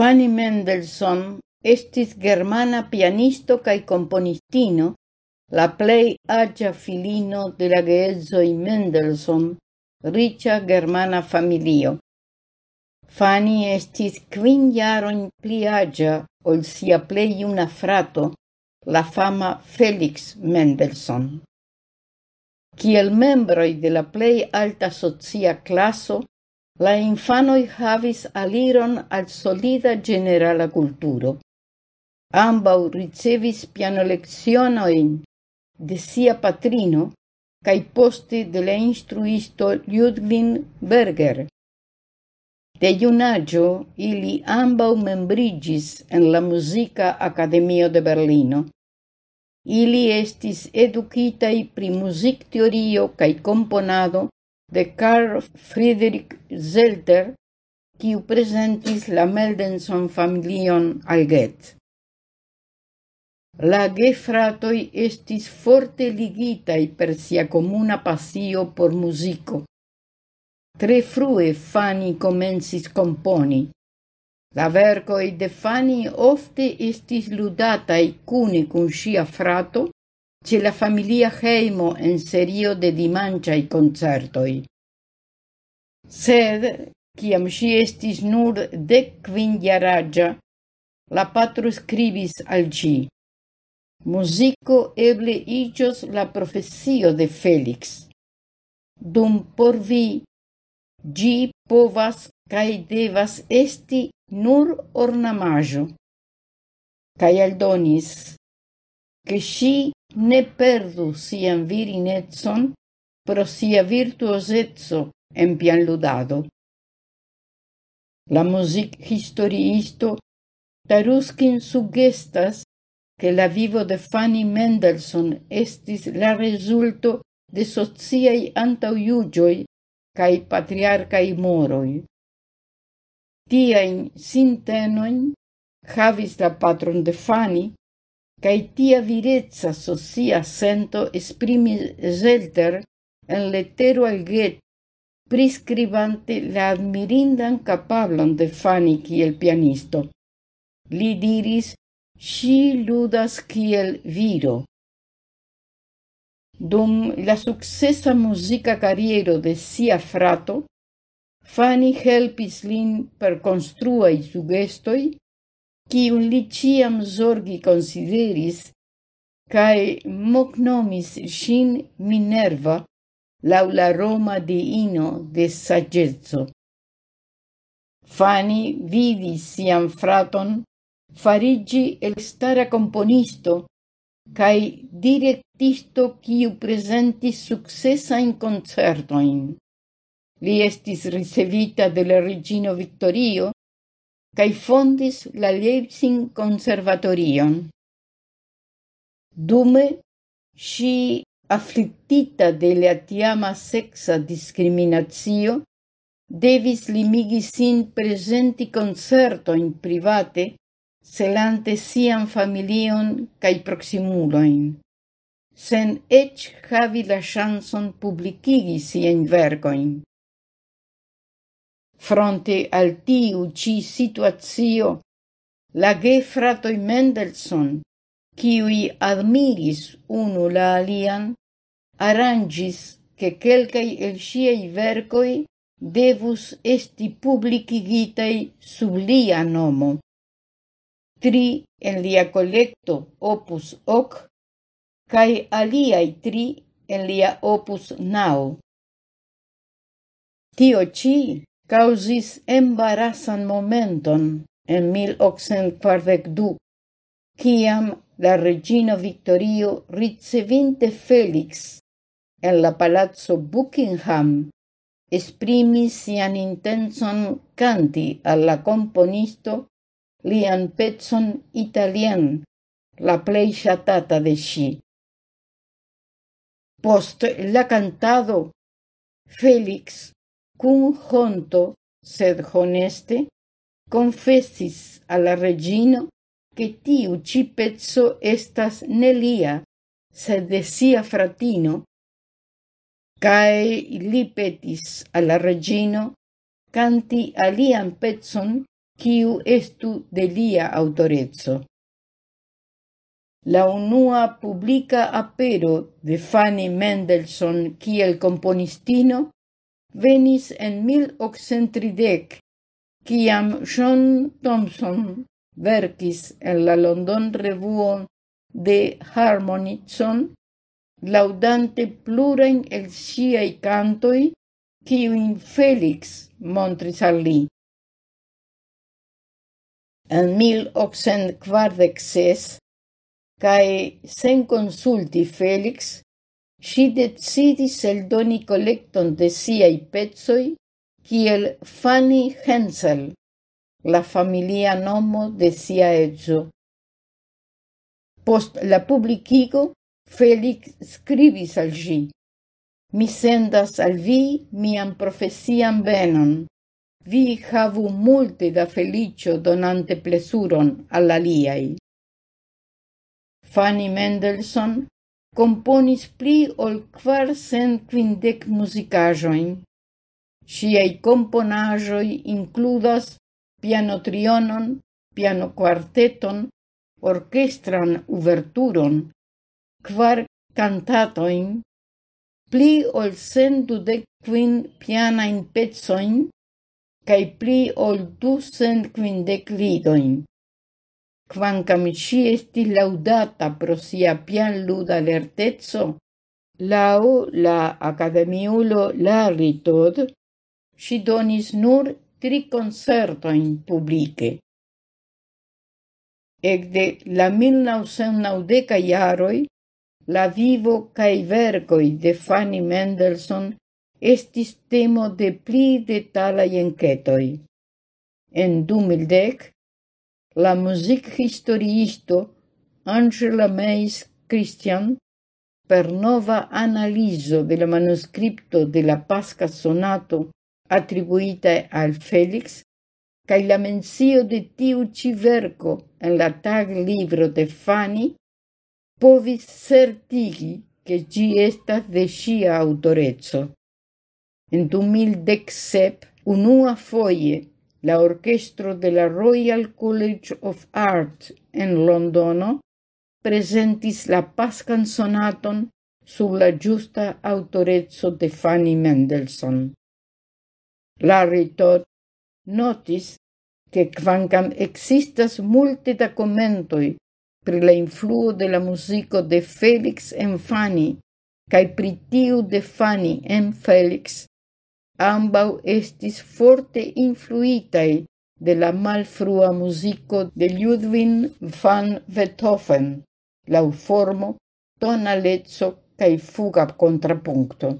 Fanny Mendelssohn estis germana pianisto kaj componistino, la plej agia filino de la geezoi Mendelssohn, ricia germana familio. Fanny estis quin jarojn pli agia ol sia plej una frato, la fama Felix Mendelssohn. Ciel membroi de la plej alta socia klaso, La infanoi havis aliron al solida generala culturo. Ambau ricevis pianolekcionojn de sia patrino cae poste de la instruisto Ludwin Berger. De junaĝo ili ambau membrigis en la Musica Academio de Berlino. Ili estis educitai pri muzikteorio cae componado de Carl Friedrich Zelter, quiu presentis la Meldenson familion al Goethe. La gefratoi estis forte ligitai per sia comuna pasio por musico. Tre frue Fanny comensis componi. La vercoi de Fanny ofte estis ludatai cune cun sia frato ce la familia heimo en serio de dimanciai concertoi. Sed, ciam si estis nur dec quindiaragia, la patro scribis al ci. Musico eble iĝos la profesio de Felix. Dum por vi, gi povas cae devas esti nur ornamajo. Kaj aldonis, che si ne perdu sian virinetson pro sia virtuosezzo en pianludado. La music historiisto Taruskin suggestas che la vivo de Fanny Mendelssohn estis la resulto de sociai antauiugioi cae patriarcae moroi. Tiain sintenoin havis la patron de Fanny, cae tia virezza socia sento esprimi Zelter en letero al Goethe, prescribante la admirindan capablon de Fanny kiel pianisto. Li diris, si ludas kiel viro. Dum la successa musica carriero de sia frato, Fanny helpis lin per construai sugestoi qui li ciam zorgi consideris, cae mocnomis sin Minerva laula Roma de ino de saggezzo. Fani vidis sian fraton farigi elstara componisto cae directisto quiu presentis successain concertoin. Li estis ricevita de la Regino Victorio cae fondis la Leipzig conservatorion. Dume si afflictita de la tiama sexa discriminatio, devis limigi sin presenti concerto in private, celante sian familion cae proximuloin, sen ec havi la chanson publicigi sien vergoin. Fronte al tiu ci situazio, la gefratoj Mendelssohn, kiui admiris unu la alian, arrangis che quelcai el siei vercoi devus esti publicigitei sub lia nomo. Tri en lia collecto opus hoc, cae aliai tri en lia opus nau. Tio ci causis embarasan momenton en 1842, ciam la regino Victorio ricevinte Felix en la palazzo Buckingham esprimis sian intenson canti alla componisto lian petson italian, la plei chatata de sci. Post la cantado, Felix cum honto, sed honeste, confessis alla regino che tiu ci pezzo estas ne lia, sed de sia fratino, cae li petis alla regino canti alian pezzon quiu estu de lia autorezzo. La unua publica apero de Fanny Mendelssohn kiel componistino venis en 1830, kiam John Thompson verkis en la London revuo de Harmonitson, laudante plurain el siei cantoi, kiujn Felix montris al li. En 1846, cae sen consulti Felix, si decidis eldoni collecton de siai pezoi kiel Fanny Hensel, la familia nomo de sia edzo. Post la publicigo, Felix scribis al gi, mi sendas al vi mian profesian benon. Vi havu multe da felicio donante plesuron alla liai. Fanny Mendelssohn componis pli ol kvarcent kvindek muzikaĵojn. Ŝiaj komponaĵoj inkludas pianotrionon, pianoquarteton, orkestran uverturon, quar cantatoin, pli ol cent quin kvin pianajn pecojn cae pli ol du cent kvindek lidojn quancam sci esti laudata pro sia pian luda lertezzo, lau la academiulo Larry Todd, si donis nur tri concertoin publice. Ecde la 1990 iaroi, la vivo cae vergoi de Fanny Mendelssohn estis temo de pli detalai enquetoi. En 2010, la muzikhistoriisto Angela Meis Christian per nova analiso de la manuscripto de la Pasca Sonato attribuita al Felix cae la mencio de tiu ci verco en la tag libro de Fani povis certigi che gi estas de sia autorezzo. En 2017 unua foie la orchestro de la Royal College of Art en Londono presentis la pascan sonaton sub la giusta autorezzo de Fanny Mendelssohn. Larry Todd notis che quancam existas multe da commentoi pri la influo de la musico de Felix en Fanny cae pri tiu de Fanny en Felix, ambau estis forte influitai de la malfrua musico de Ludwig van Beethoven, lau formo, tonalezzo cae fuga kontrapunkto.